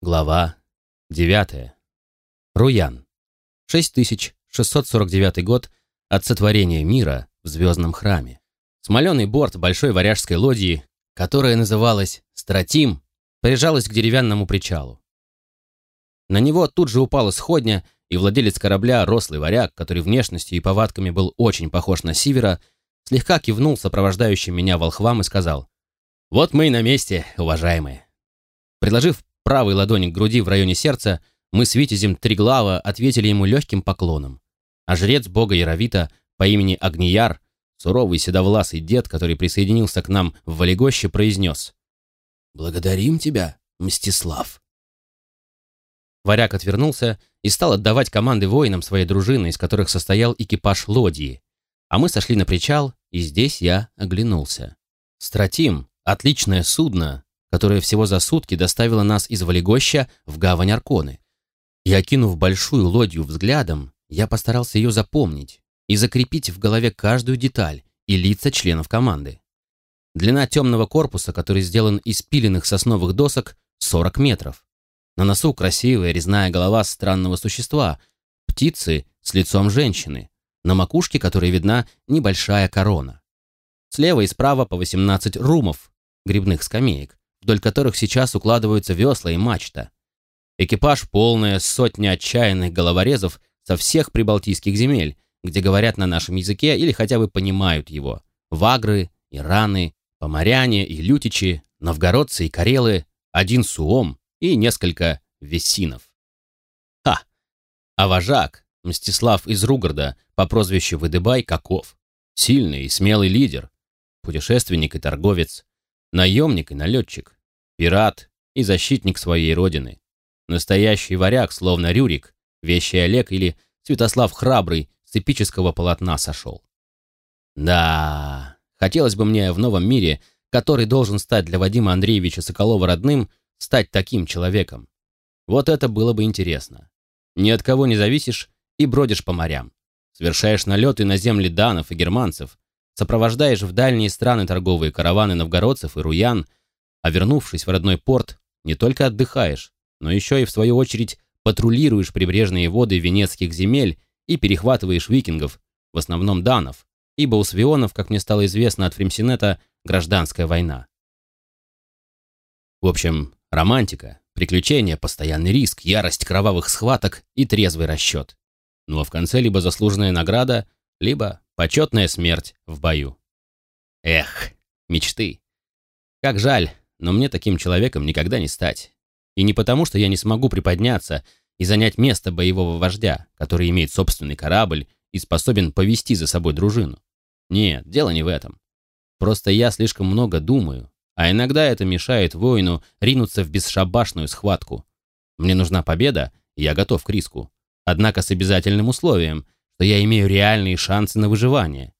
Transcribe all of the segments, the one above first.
Глава 9. Руян. 6649 год от сотворения мира в звездном храме. Смоленый борт большой варяжской лодии, которая называлась «Стратим», прижалась к деревянному причалу. На него тут же упала сходня, и владелец корабля, рослый варяг, который внешностью и повадками был очень похож на Сивера, слегка кивнул сопровождающим меня волхвам и сказал «Вот мы и на месте, уважаемые». Предложив правой ладони к груди в районе сердца, мы с Витязем Триглава ответили ему легким поклоном. А жрец бога Яровита по имени Агнияр, суровый седовласый дед, который присоединился к нам в Валегоще, произнес «Благодарим тебя, Мстислав». Варяг отвернулся и стал отдавать команды воинам своей дружины, из которых состоял экипаж лодии. А мы сошли на причал, и здесь я оглянулся. Стратим, отличное судно, которая всего за сутки доставила нас из Валегоща в гавань Арконы. И окинув большую лодью взглядом, я постарался ее запомнить и закрепить в голове каждую деталь и лица членов команды. Длина темного корпуса, который сделан из пиленных сосновых досок, 40 метров. На носу красивая резная голова странного существа, птицы с лицом женщины, на макушке которой видна небольшая корона. Слева и справа по 18 румов, грибных скамеек, вдоль которых сейчас укладываются весла и мачта. Экипаж полная сотня отчаянных головорезов со всех прибалтийских земель, где говорят на нашем языке или хотя бы понимают его. Вагры, ираны, поморяне и лютичи, новгородцы и карелы, один суом и несколько вессинов. Ха! А вожак, Мстислав из Ругорода, по прозвищу Выдыбай, каков? Сильный и смелый лидер, путешественник и торговец, наемник и налетчик, пират и защитник своей родины. Настоящий варяг, словно Рюрик, вещий Олег или Святослав Храбрый с эпического полотна сошел. Да, хотелось бы мне в новом мире, который должен стать для Вадима Андреевича Соколова родным, стать таким человеком. Вот это было бы интересно. Ни от кого не зависишь и бродишь по морям. Совершаешь налеты на земли данов и германцев, сопровождаешь в дальние страны торговые караваны новгородцев и руян, а вернувшись в родной порт, не только отдыхаешь, но еще и в свою очередь патрулируешь прибрежные воды венецких земель и перехватываешь викингов, в основном данов, ибо у свионов, как мне стало известно от Фремсинета, гражданская война. В общем, романтика, приключения, постоянный риск, ярость кровавых схваток и трезвый расчет. Ну а в конце либо заслуженная награда, либо Почетная смерть в бою. Эх, мечты. Как жаль, но мне таким человеком никогда не стать. И не потому, что я не смогу приподняться и занять место боевого вождя, который имеет собственный корабль и способен повести за собой дружину. Нет, дело не в этом. Просто я слишком много думаю, а иногда это мешает воину ринуться в бесшабашную схватку. Мне нужна победа, и я готов к риску. Однако с обязательным условием – то я имею реальные шансы на выживание.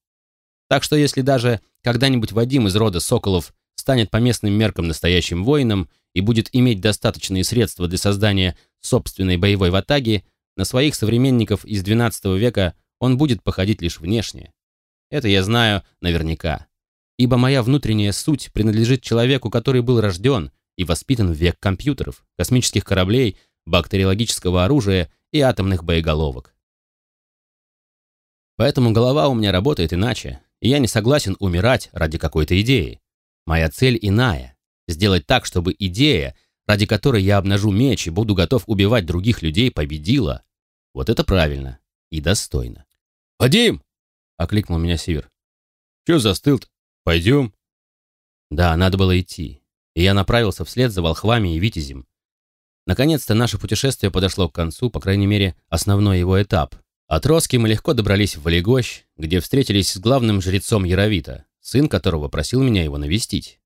Так что если даже когда-нибудь Вадим из рода Соколов станет по местным меркам настоящим воином и будет иметь достаточные средства для создания собственной боевой ватаги, на своих современников из XII века он будет походить лишь внешне. Это я знаю наверняка. Ибо моя внутренняя суть принадлежит человеку, который был рожден и воспитан в век компьютеров, космических кораблей, бактериологического оружия и атомных боеголовок. Поэтому голова у меня работает иначе, и я не согласен умирать ради какой-то идеи. Моя цель иная — сделать так, чтобы идея, ради которой я обнажу меч и буду готов убивать других людей, победила. Вот это правильно и достойно. «Вадим!» — окликнул меня Сивер. «Чё застыл-то? Пойдем?» Да, надо было идти, и я направился вслед за волхвами и витязем. Наконец-то наше путешествие подошло к концу, по крайней мере, основной его этап — от Роски мы легко добрались в Валегощ, где встретились с главным жрецом Яровита, сын которого просил меня его навестить.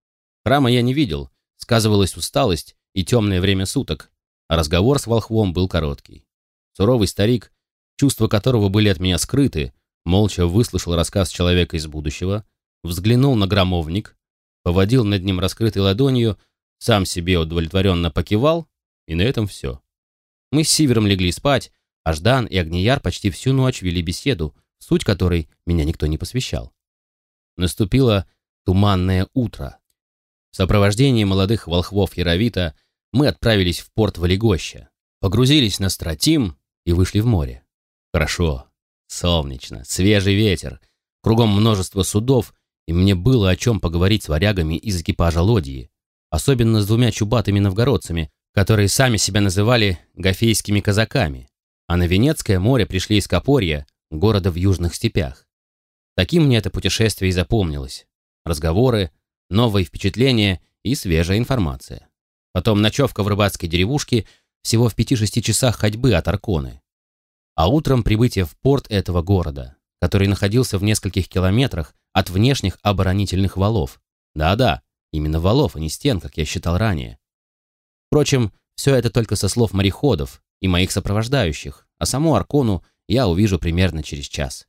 Храма я не видел, сказывалась усталость и темное время суток, а разговор с волхвом был короткий. Суровый старик, чувства которого были от меня скрыты, молча выслушал рассказ человека из будущего, взглянул на громовник, поводил над ним раскрытой ладонью, сам себе удовлетворенно покивал, и на этом все. Мы с Сивером легли спать, а Ждан и Огнияр почти всю ночь вели беседу, суть которой меня никто не посвящал. Наступило туманное утро. В сопровождении молодых волхвов Яровита мы отправились в порт Валегоща, погрузились на стратим и вышли в море. Хорошо, солнечно, свежий ветер, кругом множество судов, и мне было о чем поговорить с варягами из экипажа лодии, особенно с двумя чубатыми новгородцами, которые сами себя называли гофейскими казаками, а на Венецкое море пришли из Копорья, города в южных степях. Таким мне это путешествие и запомнилось. Разговоры, новые впечатления и свежая информация. Потом ночевка в рыбацкой деревушке всего в 5-6 часах ходьбы от Арконы. А утром прибытие в порт этого города, который находился в нескольких километрах от внешних оборонительных валов. Да-да, именно валов, а не стен, как я считал ранее. Впрочем, все это только со слов мореходов и моих сопровождающих, а саму Аркону я увижу примерно через час.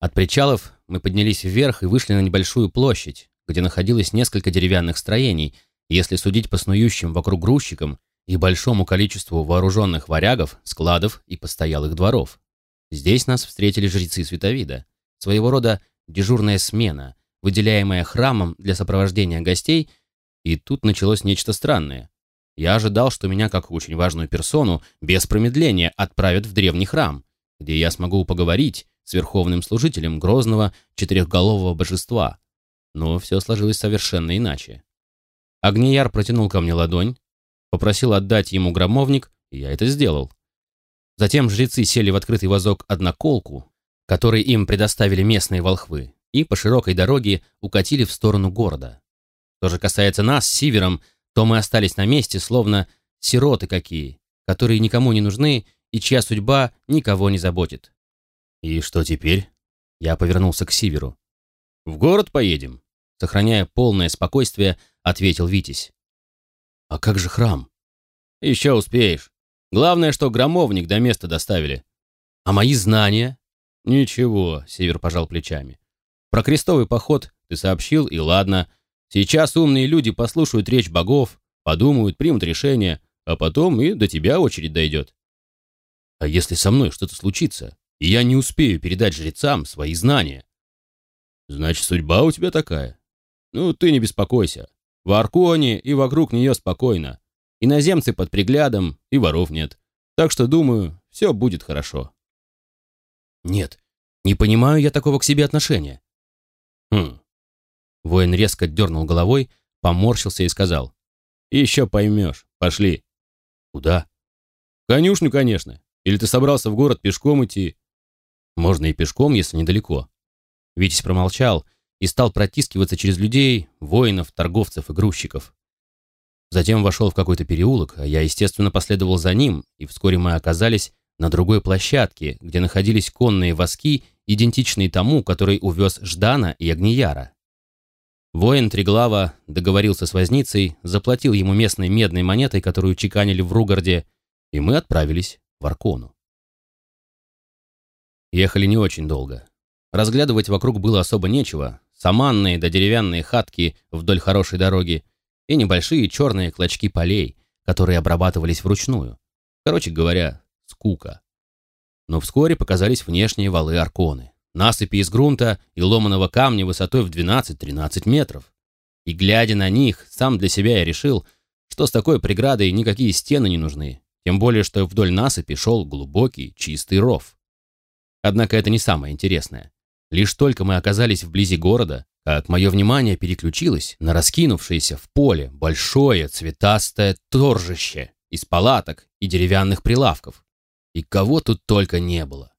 От причалов мы поднялись вверх и вышли на небольшую площадь, где находилось несколько деревянных строений, если судить по снующим вокруг грузчикам и большому количеству вооруженных варягов, складов и постоялых дворов. Здесь нас встретили жрецы Световида, своего рода дежурная смена, выделяемая храмом для сопровождения гостей, и тут началось нечто странное. Я ожидал, что меня, как очень важную персону, без промедления отправят в древний храм, где я смогу поговорить с верховным служителем грозного четырехголового божества. Но все сложилось совершенно иначе. Агнияр протянул ко мне ладонь, попросил отдать ему громовник, и я это сделал. Затем жрецы сели в открытый вазок одноколку, который им предоставили местные волхвы, и по широкой дороге укатили в сторону города. Что же касается нас с Сивером, то мы остались на месте, словно сироты какие, которые никому не нужны и чья судьба никого не заботит. «И что теперь?» Я повернулся к Сиверу. «В город поедем?» Сохраняя полное спокойствие, ответил Витязь. «А как же храм?» «Еще успеешь. Главное, что громовник до места доставили. А мои знания?» «Ничего», — Север пожал плечами. «Про крестовый поход ты сообщил, и ладно. Сейчас умные люди послушают речь богов, подумают, примут решение, а потом и до тебя очередь дойдет». «А если со мной что-то случится, и я не успею передать жрецам свои знания?» «Значит, судьба у тебя такая?» «Ну, ты не беспокойся. В Арконе и вокруг нее спокойно. Иноземцы под приглядом, и воров нет. Так что, думаю, все будет хорошо». «Нет, не понимаю я такого к себе отношения». «Хм». Воин резко дернул головой, поморщился и сказал. «Еще поймешь. Пошли». «Куда?» «Конюшню, конечно. Или ты собрался в город пешком идти?» «Можно и пешком, если недалеко». Витязь промолчал и стал протискиваться через людей, воинов, торговцев и грузчиков. Затем вошел в какой-то переулок, а я, естественно, последовал за ним, и вскоре мы оказались на другой площадке, где находились конные воски, идентичные тому, который увез Ждана и Огнияра. Воин Триглава договорился с возницей, заплатил ему местной медной монетой, которую чеканили в Ругарде, и мы отправились в Аркону. Ехали не очень долго. Разглядывать вокруг было особо нечего. Саманные да деревянные хатки вдоль хорошей дороги и небольшие черные клочки полей, которые обрабатывались вручную. Короче говоря, скука. Но вскоре показались внешние валы Арконы. Насыпи из грунта и ломаного камня высотой в 12-13 метров. И глядя на них, сам для себя я решил, что с такой преградой никакие стены не нужны, тем более, что вдоль насыпи шел глубокий, чистый ров. Однако это не самое интересное. Лишь только мы оказались вблизи города, как мое внимание переключилось на раскинувшееся в поле большое цветастое торжище из палаток и деревянных прилавков. И кого тут только не было.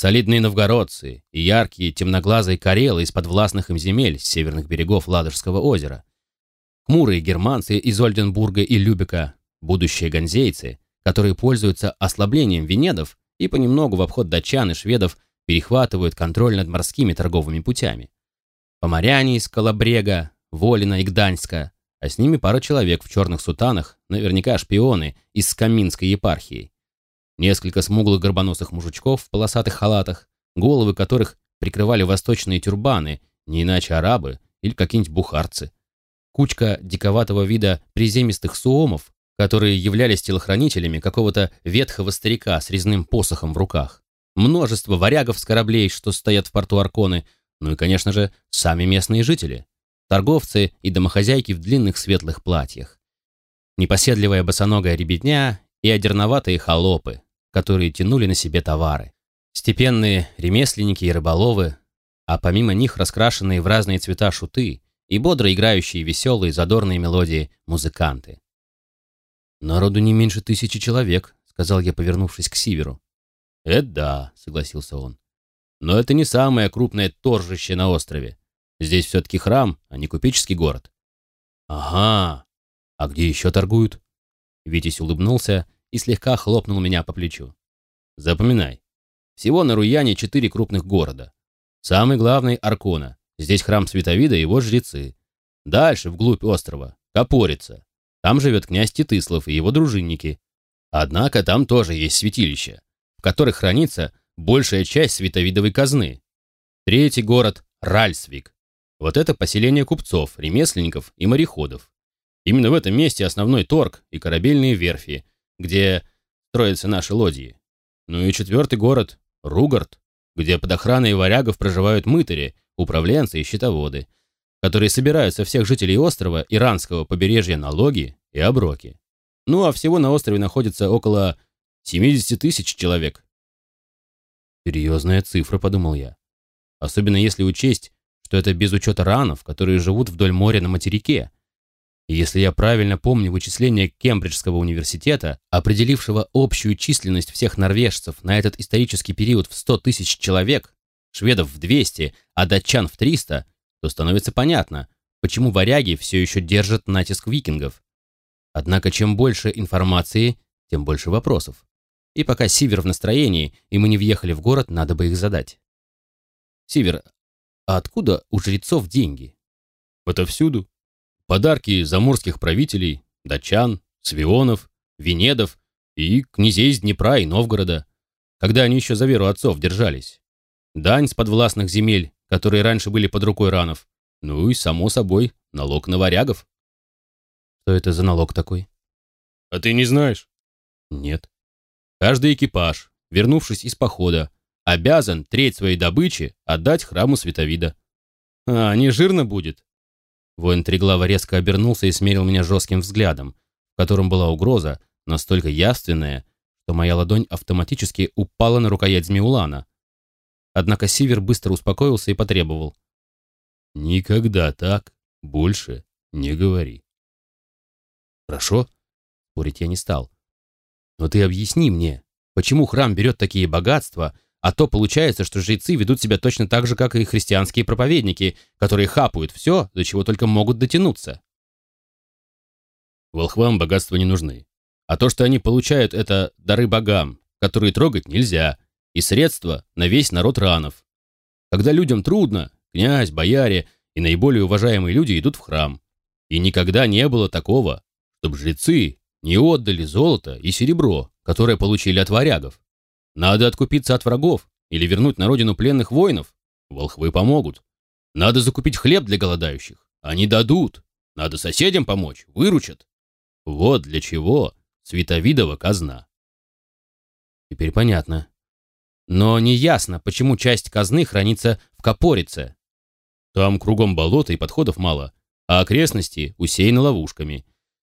Солидные новгородцы и яркие темноглазые карелы из подвластных им земель с северных берегов Ладожского озера. Хмурые германцы из Ольденбурга и Любека, будущие ганзейцы, которые пользуются ослаблением венедов и понемногу в обход датчан и шведов перехватывают контроль над морскими торговыми путями. Поморяне из Колобрега, Волина и Гданьска, а с ними пара человек в черных сутанах, наверняка шпионы из Каминской епархии. Несколько смуглых горбоносых мужичков в полосатых халатах, головы которых прикрывали восточные тюрбаны, не иначе арабы или какие-нибудь бухарцы. Кучка диковатого вида приземистых суомов, которые являлись телохранителями какого-то ветхого старика с резным посохом в руках. Множество варягов с кораблей, что стоят в порту Арконы, ну и, конечно же, сами местные жители. Торговцы и домохозяйки в длинных светлых платьях, непоседливая босоногая ребятня и одерноватые холопы, которые тянули на себе товары. Степенные ремесленники и рыболовы, а помимо них раскрашенные в разные цвета шуты и бодро играющие веселые задорные мелодии музыканты. «Народу не меньше тысячи человек», — сказал я, повернувшись к Сиверу. «Это да», — согласился он. «Но это не самое крупное торжище на острове. Здесь все-таки храм, а не купеческий город». «Ага. А где еще торгуют?» Витязь улыбнулся и слегка хлопнул меня по плечу. «Запоминай. Всего на Руяне четыре крупных города. Самый главный — Аркона. Здесь храм Световида и его жрецы. Дальше, вглубь острова, Копорица. Там живет князь Титыслав и его дружинники. Однако там тоже есть святилища, в которых хранится большая часть световидовой казны. Третий город — Ральсвик. Вот это поселение купцов, ремесленников и мореходов. Именно в этом месте основной торг и корабельные верфи, где строятся наши лодьи. Ну и четвертый город — Ругард, где под охраной варягов проживают мытари, управленцы и счетоводы, которые собирают со всех жителей острова Иранского побережья налоги и оброки. Ну а всего на острове находится около 70 тысяч человек. Серьезная цифра, подумал я. Особенно если учесть, что это без учета ранов, которые живут вдоль моря на материке. Если я правильно помню вычисления Кембриджского университета, определившего общую численность всех норвежцев на этот исторический период в 100 тысяч человек, шведов в 200, а датчан в 300, то становится понятно, почему варяги все еще держат натиск викингов. Однако чем больше информации, тем больше вопросов. И пока Сивер в настроении, и мы не въехали в город, надо бы их задать. Сивер, а откуда у жрецов деньги? Отовсюду. Подарки заморских правителей, датчан, свионов, венедов и князей из Днепра и Новгорода, когда они еще за веру отцов держались. Дань с подвластных земель, которые раньше были под рукой ранов. Ну и, само собой, налог на варягов. Что это за налог такой? А ты не знаешь? Нет. Каждый экипаж, вернувшись из похода, обязан треть своей добычи отдать храму Световида. А, не жирно будет? Воин Триглава резко обернулся и смерил меня жестким взглядом, в котором была угроза, настолько явственная, что моя ладонь автоматически упала на рукоять Змеулана. Однако Сивер быстро успокоился и потребовал. «Никогда так больше не говори». «Хорошо», — спорить я не стал. «Но ты объясни мне, почему храм берет такие богатства, а то получается, что жрецы ведут себя точно так же, как и христианские проповедники, которые хапают все, до чего только могут дотянуться. Волхвам богатства не нужны. А то, что они получают, это дары богам, которые трогать нельзя, и средства на весь народ ранов. Когда людям трудно, князь, бояре и наиболее уважаемые люди идут в храм. И никогда не было такого, чтобы жрецы не отдали золото и серебро, которое получили от варягов. Надо откупиться от врагов или вернуть на родину пленных воинов. Волхвы помогут. Надо закупить хлеб для голодающих. Они дадут. Надо соседям помочь, выручат. Вот для чего Световидова казна. Теперь понятно. Но не ясно, почему часть казны хранится в Копорице. Там кругом болото и подходов мало, а окрестности усеяны ловушками.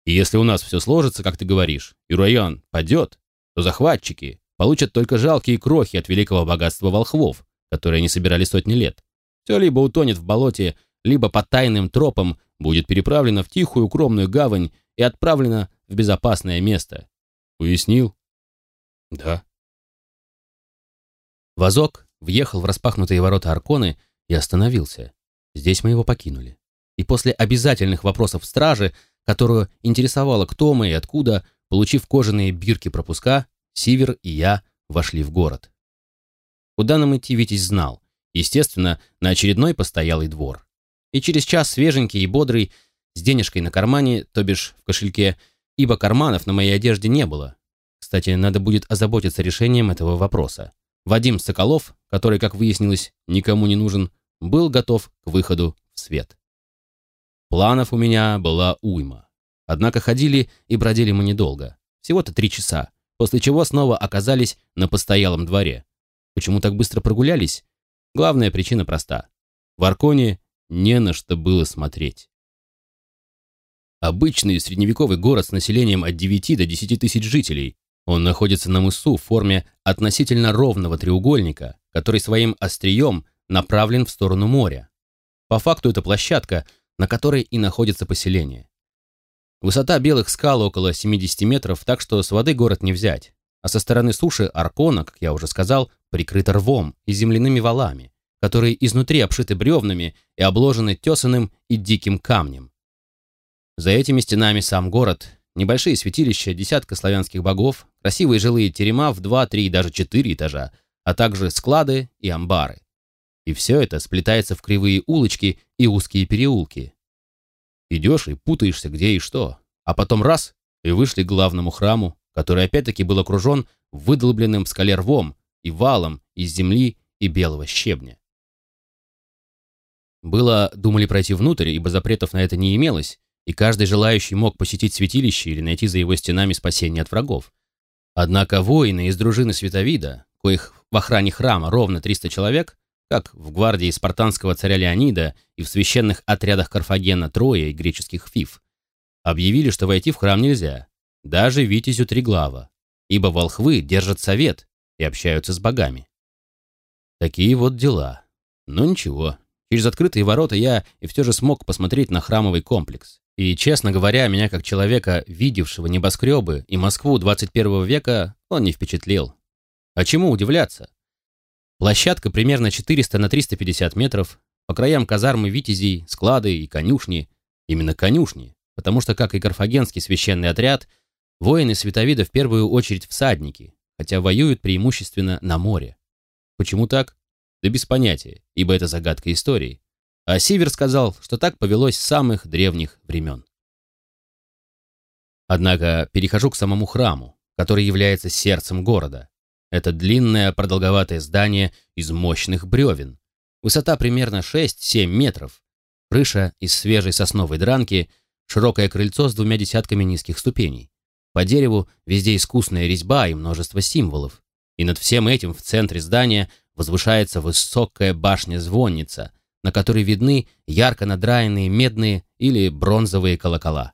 И если у нас все сложится, как ты говоришь, и район падет, то захватчики, получат только жалкие крохи от великого богатства волхвов, которые они собирали сотни лет. Все либо утонет в болоте, либо по тайным тропам будет переправлено в тихую укромную гавань и отправлено в безопасное место. Уяснил? Да. Вазок въехал в распахнутые ворота Арконы и остановился. Здесь мы его покинули. И после обязательных вопросов стражи, которую интересовало кто мы и откуда, получив кожаные бирки пропуска, Сивер и я вошли в город. Куда нам идти, Витязь знал. Естественно, на очередной постоялый двор. И через час свеженький и бодрый, с денежкой на кармане, то бишь в кошельке, ибо карманов на моей одежде не было. Кстати, надо будет озаботиться решением этого вопроса. Вадим Соколов, который, как выяснилось, никому не нужен, был готов к выходу в свет. Планов у меня была уйма. Однако ходили и бродили мы недолго. Всего-то три часа после чего снова оказались на постоялом дворе. Почему так быстро прогулялись? Главная причина проста. В Арконе не на что было смотреть. Обычный средневековый город с населением от 9 до 10 тысяч жителей. Он находится на мысу в форме относительно ровного треугольника, который своим острием направлен в сторону моря. По факту это площадка, на которой и находится поселение. Высота белых скал около 70 метров, так что с воды город не взять. А со стороны суши Аркона, как я уже сказал, прикрыта рвом и земляными валами, которые изнутри обшиты бревнами и обложены тесаным и диким камнем. За этими стенами сам город, небольшие святилища, десятка славянских богов, красивые жилые терема в два, три и даже четыре этажа, а также склады и амбары. И все это сплетается в кривые улочки и узкие переулки. Идешь и путаешься где и что, а потом раз — и вышли к главному храму, который опять-таки был окружен выдолбленным в скале рвом и валом из земли и белого щебня. Было, думали пройти внутрь, ибо запретов на это не имелось, и каждый желающий мог посетить святилище или найти за его стенами спасение от врагов. Однако воины из дружины Световида, коих в охране храма ровно 300 человек, как в гвардии спартанского царя Леонида и в священных отрядах Карфагена Троя и греческих Фив, объявили, что войти в храм нельзя, даже Витязю Триглава, ибо волхвы держат совет и общаются с богами. Такие вот дела. Но ничего, через открытые ворота я и все же смог посмотреть на храмовый комплекс. И, честно говоря, меня как человека, видевшего небоскребы и Москву 21 века, он не впечатлил. А чему удивляться? Площадка примерно 400 на 350 метров, по краям казармы витязей, склады и конюшни. Именно конюшни, потому что, как и карфагенский священный отряд, воины Световида в первую очередь всадники, хотя воюют преимущественно на море. Почему так? Да без понятия, ибо это загадка истории. А Сивер сказал, что так повелось с самых древних времен. Однако перехожу к самому храму, который является сердцем города. Это длинное продолговатое здание из мощных бревен. Высота примерно 6-7 метров. Крыша из свежей сосновой дранки, широкое крыльцо с двумя десятками низких ступеней. По дереву везде искусная резьба и множество символов. И над всем этим в центре здания возвышается высокая башня-звонница – на которой видны ярко надраенные медные или бронзовые колокола.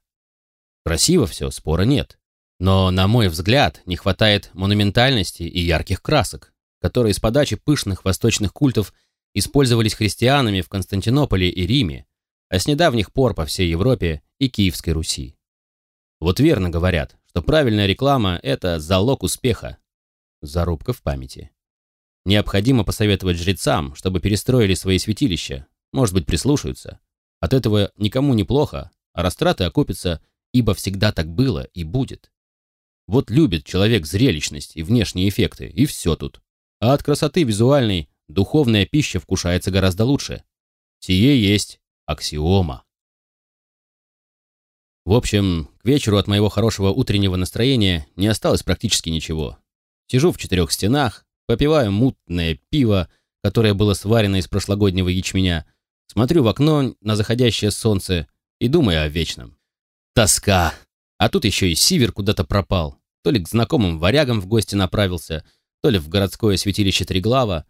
Красиво все, спора нет. Но, на мой взгляд, не хватает монументальности и ярких красок, которые с подачи пышных восточных культов использовались христианами в Константинополе и Риме, а с недавних пор по всей Европе и Киевской Руси. Вот верно говорят, что правильная реклама – это залог успеха. Зарубка в памяти. Необходимо посоветовать жрецам, чтобы перестроили свои святилища. Может быть, прислушаются. От этого никому не плохо, а растраты окупятся, ибо всегда так было и будет. Вот любит человек зрелищность и внешние эффекты, и все тут. А от красоты визуальной духовная пища вкушается гораздо лучше. Сие есть аксиома. В общем, к вечеру от моего хорошего утреннего настроения не осталось практически ничего. Сижу в четырех стенах, попиваю мутное пиво, которое было сварено из прошлогоднего ячменя, смотрю в окно на заходящее солнце и думаю о вечном. Тоска. А тут еще и Сивер куда-то пропал. То ли к знакомым варягам в гости направился, то ли в городское святилище Триглава.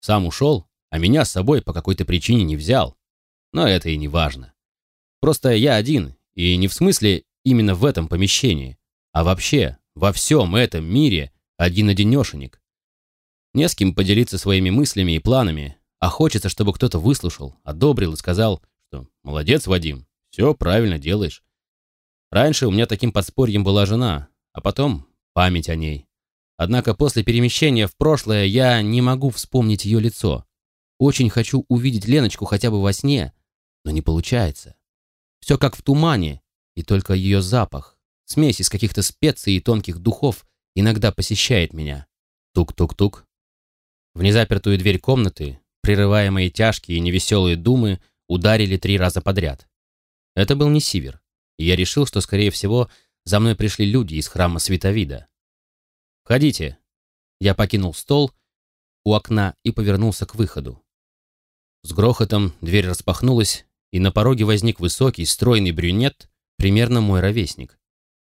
Сам ушел, а меня с собой по какой-то причине не взял. Но это и не важно. Просто я один, и не в смысле именно в этом помещении, а вообще во всем этом мире один-одинешенек. Не с кем поделиться своими мыслями и планами, а хочется, чтобы кто-то выслушал, одобрил и сказал, что «молодец, Вадим, все правильно делаешь». Раньше у меня таким подспорьем была жена, а потом память о ней. Однако после перемещения в прошлое я не могу вспомнить ее лицо. Очень хочу увидеть Леночку хотя бы во сне, но не получается. Все как в тумане, и только ее запах, смесь из каких-то специй и тонких духов иногда посещает меня. Тук-тук-тук. В незапертую дверь комнаты, прерывая мои тяжкие и невеселые думы, ударили три раза подряд. Это был не Сивер, и я решил, что, скорее всего, за мной пришли люди из храма Световида. «Входите». Я покинул стол у окна и повернулся к выходу. С грохотом дверь распахнулась, и на пороге возник высокий, стройный брюнет, примерно мой ровесник.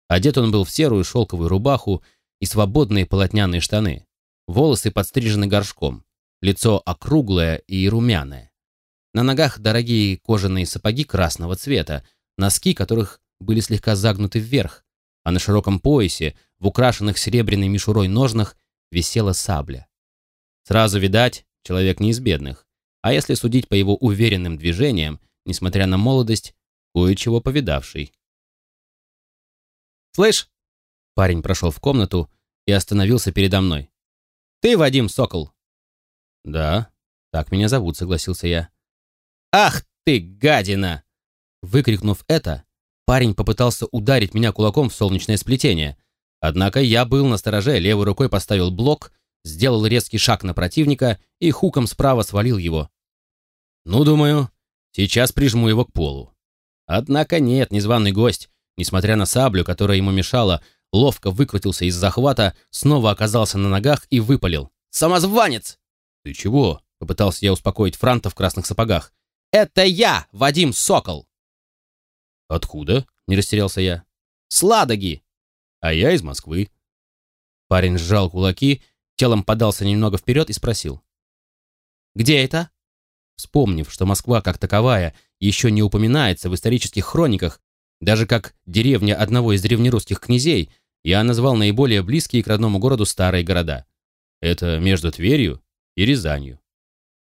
Одет он был в серую шелковую рубаху и свободные полотняные штаны. Волосы подстрижены горшком, лицо округлое и румяное. На ногах дорогие кожаные сапоги красного цвета, носки которых были слегка загнуты вверх, а на широком поясе, в украшенных серебряной мишурой ножнах, висела сабля. Сразу видать, человек не из бедных, а если судить по его уверенным движениям, несмотря на молодость, кое-чего повидавший. «Слышь!» Парень прошел в комнату и остановился передо мной. «Ты Вадим Сокол?» «Да, так меня зовут», — согласился я. «Ах ты, гадина!» Выкрикнув это, парень попытался ударить меня кулаком в солнечное сплетение. Однако я был на стороже, левой рукой поставил блок, сделал резкий шаг на противника и хуком справа свалил его. Ну, думаю, сейчас прижму его к полу. Однако нет, незваный гость, несмотря на саблю, которая ему мешала, ловко выкрутился из захвата, снова оказался на ногах и выпалил. «Самозванец!» «Ты чего?» — попытался я успокоить Франта в красных сапогах. «Это я, Вадим Сокол!» «Откуда?» — не растерялся я. «С Ладоги!» «А я из Москвы». Парень сжал кулаки, телом подался немного вперед и спросил. «Где это?» Вспомнив, что Москва как таковая еще не упоминается в исторических хрониках, даже как деревня одного из древнерусских князей, я назвал наиболее близкие к родному городу старые города. Это между Тверью и Рязанью.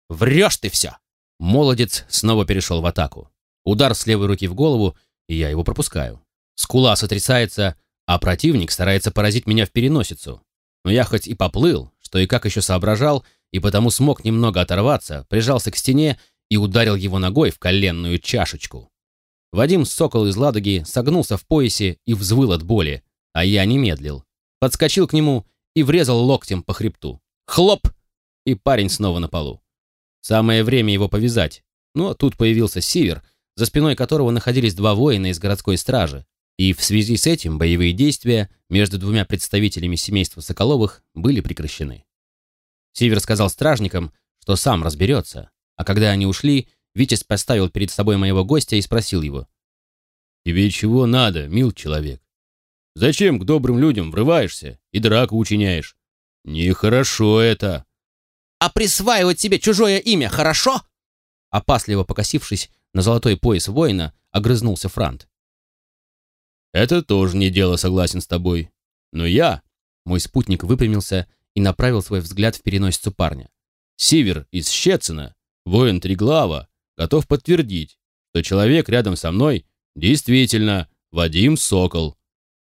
«Врешь ты все!» Молодец снова перешел в атаку. Удар с левой руки в голову, и я его пропускаю. Скула сотрясается, а противник старается поразить меня в переносицу. Но я хоть и поплыл, что и как еще соображал, и потому смог немного оторваться, прижался к стене и ударил его ногой в коленную чашечку. Вадим Сокол из Ладоги согнулся в поясе и взвыл от боли, а я не медлил. Подскочил к нему и врезал локтем по хребту. Хлоп! И парень снова на полу. Самое время его повязать. Но тут появился Сивер, за спиной которого находились два воина из городской стражи, и в связи с этим боевые действия между двумя представителями семейства Соколовых были прекращены. Сивер сказал стражникам, что сам разберется, а когда они ушли, Витязь поставил перед собой моего гостя и спросил его. «Тебе чего надо, мил человек? Зачем к добрым людям врываешься и драку учиняешь? Нехорошо это!» «А присваивать себе чужое имя хорошо?» Опасливо покосившись на золотой пояс воина, огрызнулся Франт. «Это тоже не дело, согласен с тобой. Но я...» Мой спутник выпрямился и направил свой взгляд в переносицу парня. «Сивер из Щецина, воин Триглава, готов подтвердить, что человек рядом со мной действительно Вадим Сокол.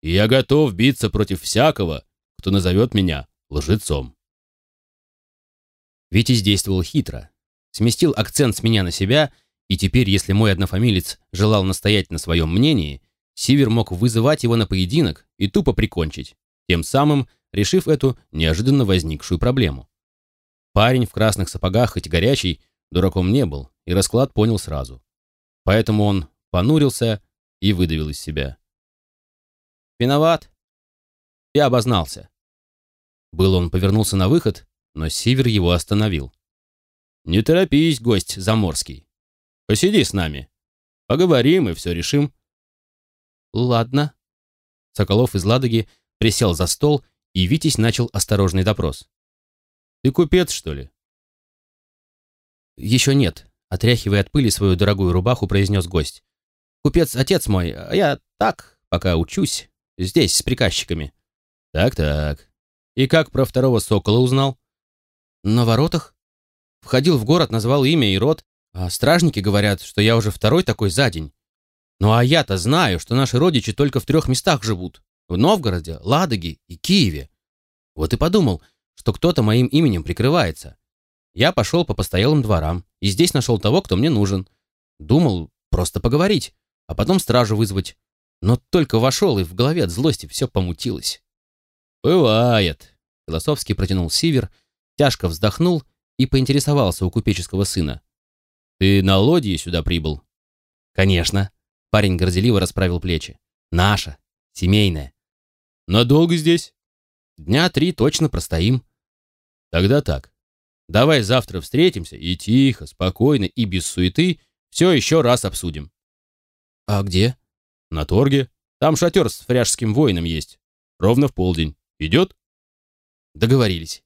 И я готов биться против всякого, кто назовет меня лжецом». Витязь действовал хитро. Сместил акцент с меня на себя, и теперь, если мой однофамилец желал настоять на своем мнении, Сивер мог вызывать его на поединок и тупо прикончить, тем самым решив эту неожиданно возникшую проблему. Парень в красных сапогах, хоть горячий, дураком не был, и расклад понял сразу. Поэтому он понурился и выдавил из себя. «Виноват. Я обознался». Был он повернулся на выход, но Сивер его остановил. «Не торопись, гость заморский. Посиди с нами. Поговорим и все решим». «Ладно». Соколов из Ладоги присел за стол, и Витязь начал осторожный допрос. «Ты купец, что ли?» «Еще нет», — отряхивая от пыли свою дорогую рубаху, произнес гость. «Купец отец мой, а я так, пока учусь, здесь, с приказчиками». «Так-так. И как про второго сокола узнал?» «На воротах. Входил в город, назвал имя и род, а стражники говорят, что я уже второй такой за день. Ну а я-то знаю, что наши родичи только в трех местах живут. В Новгороде, Ладоге и Киеве. Вот и подумал, что кто-то моим именем прикрывается. Я пошел по постоялым дворам и здесь нашел того, кто мне нужен. Думал просто поговорить, а потом стражу вызвать. Но только вошел, и в голове от злости все помутилось. «Бывает», — философски протянул Сивер, тяжко вздохнул и поинтересовался у купеческого сына. «Ты на лодье сюда прибыл?» «Конечно», Парень горделиво расправил плечи. «Наша. Семейная». «Надолго здесь?» «Дня три точно простоим». «Тогда так. Давай завтра встретимся и тихо, спокойно и без суеты все еще раз обсудим». «А где?» «На торге. Там шатер с фряжским воином есть. Ровно в полдень. Идет?» «Договорились».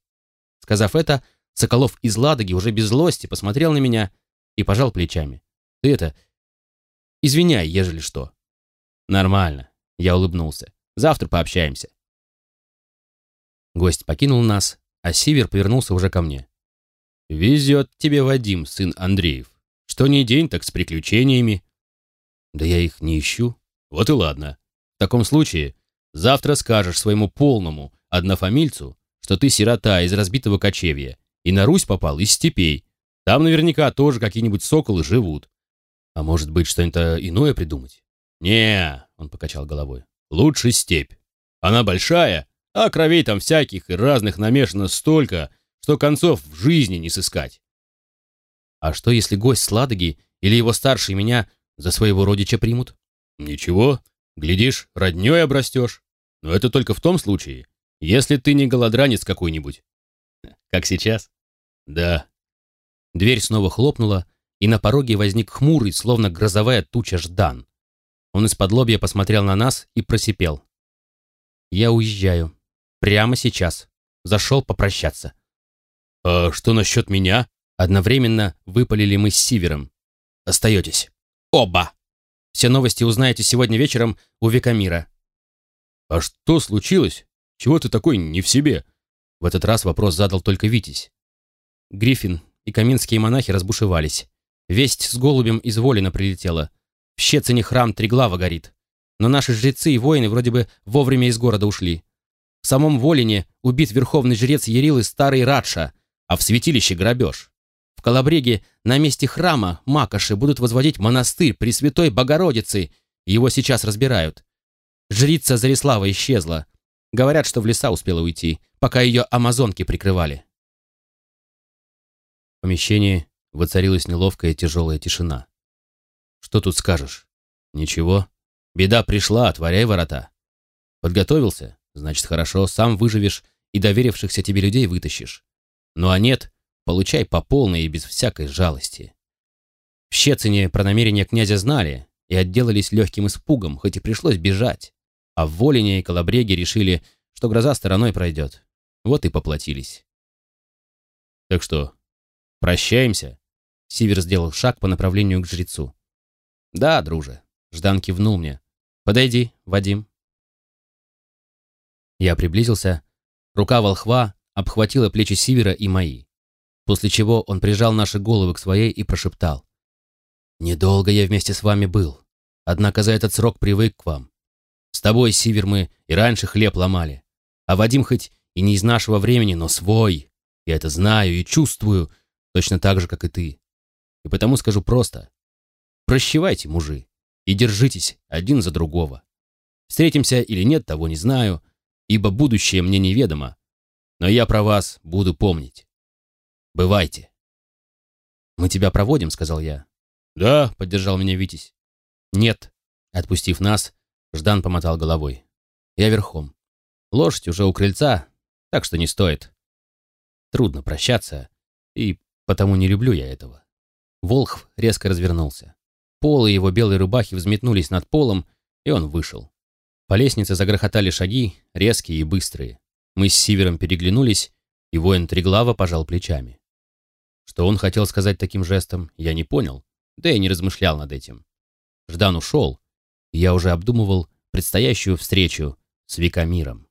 Сказав это, Соколов из Ладоги уже без злости посмотрел на меня и пожал плечами. «Ты это, Извиняй, ежели что». Нормально. Я улыбнулся. Завтра пообщаемся. Гость покинул нас, а Сивер повернулся уже ко мне. «Везет тебе, Вадим, сын Андреев. Что ни день, так с приключениями». «Да я их не ищу». «Вот и ладно. В таком случае завтра скажешь своему полному однофамильцу, что ты сирота из разбитого кочевья и на Русь попал из степей. Там наверняка тоже какие-нибудь соколы живут. А может быть, что-нибудь иное придумать? не он покачал головой. Лучше степь. Она большая, а кровей там всяких и разных намешано столько, что концов в жизни не сыскать. А что, если гость с Ладоги или его старший меня за своего родича примут? Ничего, глядишь, роднёй обрастешь. Но это только в том случае, если ты не голодранец какой-нибудь. Как сейчас? Да. Дверь снова хлопнула, и на пороге возник хмурый, словно грозовая туча Ждан. Он из-под лобья посмотрел на нас и просипел. «Я уезжаю. Прямо сейчас. Зашел попрощаться». «А что насчет меня?» Одновременно выпалили мы с Сивером. «Остаетесь. Оба!» Все новости узнаете сегодня вечером у Викамира. «А что случилось? Чего ты такой не в себе?» В этот раз вопрос задал только Витязь. Гриффин и каминские монахи разбушевались. Весть с голубем из Волина прилетела. В Щецине храм Триглава горит. Но наши жрецы и воины вроде бы вовремя из города ушли. В самом Волине убит верховный жрец Ярилы Старый Радша, а в святилище грабеж. В Калабреге на месте храма Макоши будут возводить монастырь Пресвятой Богородицы, его сейчас разбирают. Жрица Зарислава исчезла. Говорят, что в леса успела уйти, пока ее амазонки прикрывали. Помещении воцарилась неловкая тяжелая тишина. Что тут скажешь? Ничего. Беда пришла, отворяй ворота. Подготовился? Значит, хорошо, сам выживешь и доверившихся тебе людей вытащишь. Ну а нет, получай по полной и без всякой жалости. В Щецине про намерения князя знали и отделались легким испугом, хоть и пришлось бежать. А в Волине и Калабреге решили, что гроза стороной пройдет. Вот и поплатились. Так что, прощаемся? Сивер сделал шаг по направлению к жрецу. Да, друже. Ждан кивнул мне. Подойди, Вадим. Я приблизился. Рука волхва обхватила плечи Сивера и мои. После чего он прижал наши головы к своей и прошептал. «Недолго я вместе с вами был, однако за этот срок привык к вам. С тобой, Сивер, мы и раньше хлеб ломали. А Вадим хоть и не из нашего времени, но свой. Я это знаю и чувствую, точно так же, как и ты. И потому скажу просто. Прощевайте, мужи, и держитесь один за другого. Встретимся или нет, того не знаю, ибо будущее мне неведомо. Но я про вас буду помнить. Бывайте. «Мы тебя проводим», — сказал я. «Да», — поддержал меня Витязь. «Нет». Отпустив нас, Ждан помотал головой. «Я верхом. Лошадь уже у крыльца, так что не стоит. Трудно прощаться, и потому не люблю я этого». Волхв резко развернулся. Полы его белой рубахи взметнулись над полом, и он вышел. По лестнице загрохотали шаги, резкие и быстрые. Мы с Сивером переглянулись, и воин Триглава пожал плечами. Что он хотел сказать таким жестом, я не понял, да и не размышлял над этим. Ждан ушел, и я уже обдумывал предстоящую встречу с Викамиром.